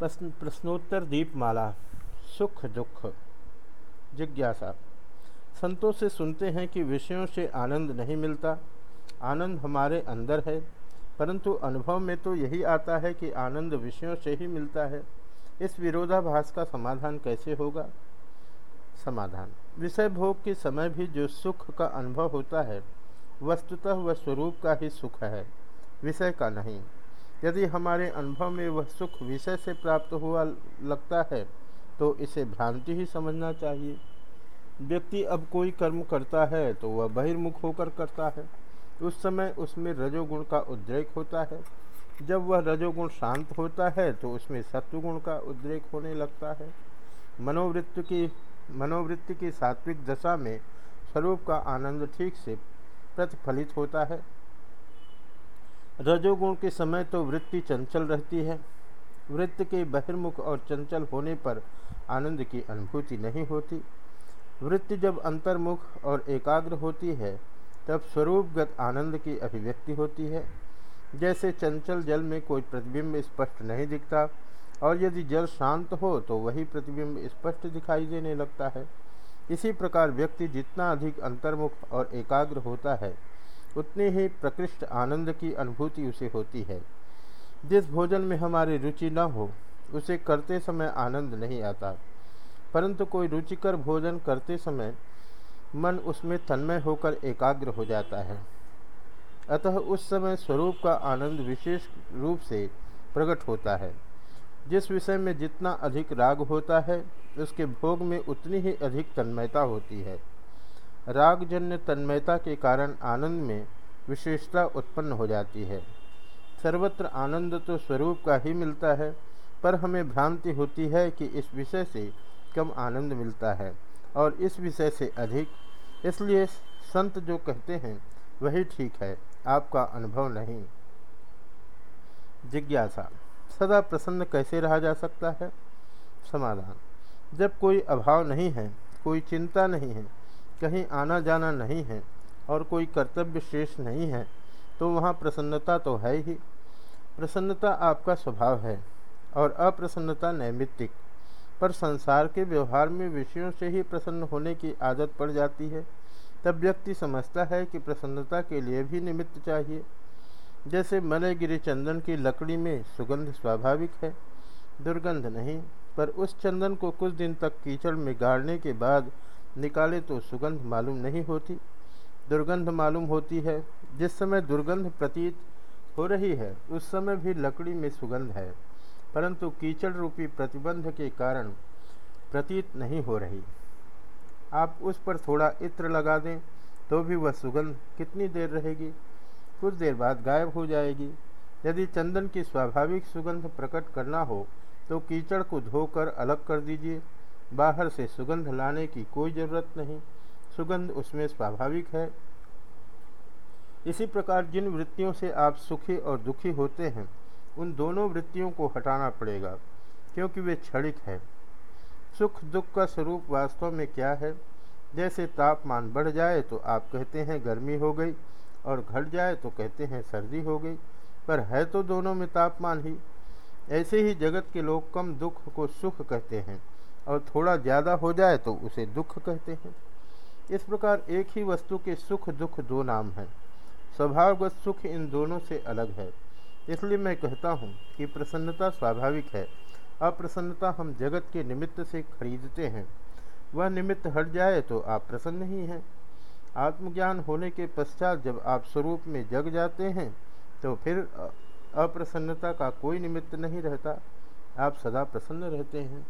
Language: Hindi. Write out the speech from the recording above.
प्रश्न, प्रश्नोत्तर दीपमाला, सुख दुख, जिज्ञासा। संतों से सुनते हैं कि विषयों से आनंद नहीं मिलता। आनंद हमारे अंदर है, परंतु अनुभव में तो यही आता है कि आनंद विषयों से ही मिलता है। इस विरोधाभास का समाधान कैसे होगा? समाधान। विषय भोग के समय भी जो सुख का अनुभव होता है, वस्तुतः वह स्वरूप का ही सुख है, विषय का नहीं। यदि हमारे अनुभव में वह सुख विषय से प्राप्त हुआ लगता है तो इसे भ्रांति ही समझना चाहिए। व्यक्ति अब कोई कर्म करता है तो वह बहिर्मुख होकर करता है। उस समय उसमें रजोगुण का उद्रेक होता है। जब वह रजोगुण शांत होता है तो उसमें सत्वगुण का उद्रेक होने लगता है। मनोवृत्ति की मनोवृत्ति की सात्विक दशा में स्वरूप का आनंद ठीक से प्रतिफलित होता है। रजोगुण के समय तो वृत्ति चंचल रहती है। वृत्ति के बहिर्मुख और चंचल होने पर आनंद की अनुभूति नहीं होती। वृत्ति जब अंतर्मुख और एकाग्र होती है, तब स्वरूपगत आनंद की अभिव्यक्ति होती है। जैसे चंचल जल में कोई प्रतिबिंब स्पष्ट नहीं दिखता, और यदि जल शांत हो तो वही प्रतिबिंब स्पष्ट दिखाई देने लगता है। इसी प्रकार व्यक्ति जितना अधिक अंतर्मुख और एकाग्र होता है उतनी ही प्रकृष्ट आनंद की अनुभूति उसे होती है। जिस भोजन में हमारी रुचि न हो, उसे करते समय आनंद नहीं आता। परंतु कोई रुचिकर भोजन करते समय मन उसमें तन्मय होकर एकाग्र हो जाता है। अतः उस समय स्वरूप का आनंद विशेष रूप से प्रकट होता है। जिस विषय में जितना अधिक राग होता है, उसके भोग में उतनी ही अधिक तन्मयता होती है। रागजन्य तन्मयता के कारण आनंद में विशेषता उत्पन्न हो जाती है। सर्वत्र आनंद तो स्वरूप का ही मिलता है, पर हमें भ्रांति होती है कि इस विषय से कम आनंद मिलता है और इस विषय से अधिक। इसलिए संत जो कहते हैं, वही ठीक है, आपका अनुभव नहीं। जिज्ञासा, सदा प्रसन्न कैसे रहा जा सकता है? समाधान, जब कोई अभाव नहीं है, कोई चिंता नहीं है कहीं आना जाना नहीं है और कोई कर्तव्य शेष नहीं है तो वहाँ प्रसन्नता तो है ही। प्रसन्नता आपका स्वभाव है और अप्रसन्नता नैमित्तिक, पर संसार के व्यवहार में विषयों से ही प्रसन्न होने की आदत पड़ जाती है। तब व्यक्ति समझता है कि प्रसन्नता के लिए भी निमित्त चाहिए। जैसे मने गिरे चंदन की लकड़ी में सुगंध स्वाभाविक है, दुर्गंध नहीं, पर उस चंदन को कुछ दिन तक कीचड़ में गाड़ने के बाद निकाले तो सुगंध मालूम नहीं होती। दुर्गंध मालूम होती है। जिस समय दुर्गंध प्रतीत हो रही है, उस समय भी लकड़ी में सुगंध है। परंतु कीचड़ रूपी प्रतिबंध के कारण प्रतीत नहीं हो रही। आप उस पर थोड़ा इत्र लगा दें तो भी वह सुगंध कितनी देर रहेगी? कुछ देर बाद गायब हो जाएगी। यदि चंदन की स्वाभाविक सुगंध प्रकट करना हो तो कीचड़ को धोकर अलग कर दीजिए। बाहर से सुगंध लाने की कोई ज़रूरत नहीं। सुगंध उसमें स्वाभाविक है। इसी प्रकार जिन वृत्तियों से आप सुखी और दुखी होते हैं, उन दोनों वृत्तियों को हटाना पड़ेगा, क्योंकि वे क्षणिक है। सुख दुख का स्वरूप वास्तव में क्या है? जैसे तापमान बढ़ जाए तो आप कहते हैं गर्मी हो गई, और घट जाए तो कहते हैं सर्दी हो गई, पर है तो दोनों में तापमान ही। ऐसे ही जगत के लोग कम दुख को सुख कहते हैं। और थोड़ा ज़्यादा हो जाए तो उसे दुख कहते हैं। इस प्रकार एक ही वस्तु के सुख दुख दो नाम हैं। स्वभावगत सुख इन दोनों से अलग है। इसलिए मैं कहता हूँ कि प्रसन्नता स्वाभाविक है। अप्रसन्नता हम जगत के निमित्त से खरीदते हैं। वह निमित्त हट जाए तो आप प्रसन्न ही हैं। आत्मज्ञान होने के पश्चात जब आप स्वरूप में जग जाते हैं तो फिर अप्रसन्नता का कोई निमित्त नहीं रहता। आप सदा प्रसन्न रहते हैं।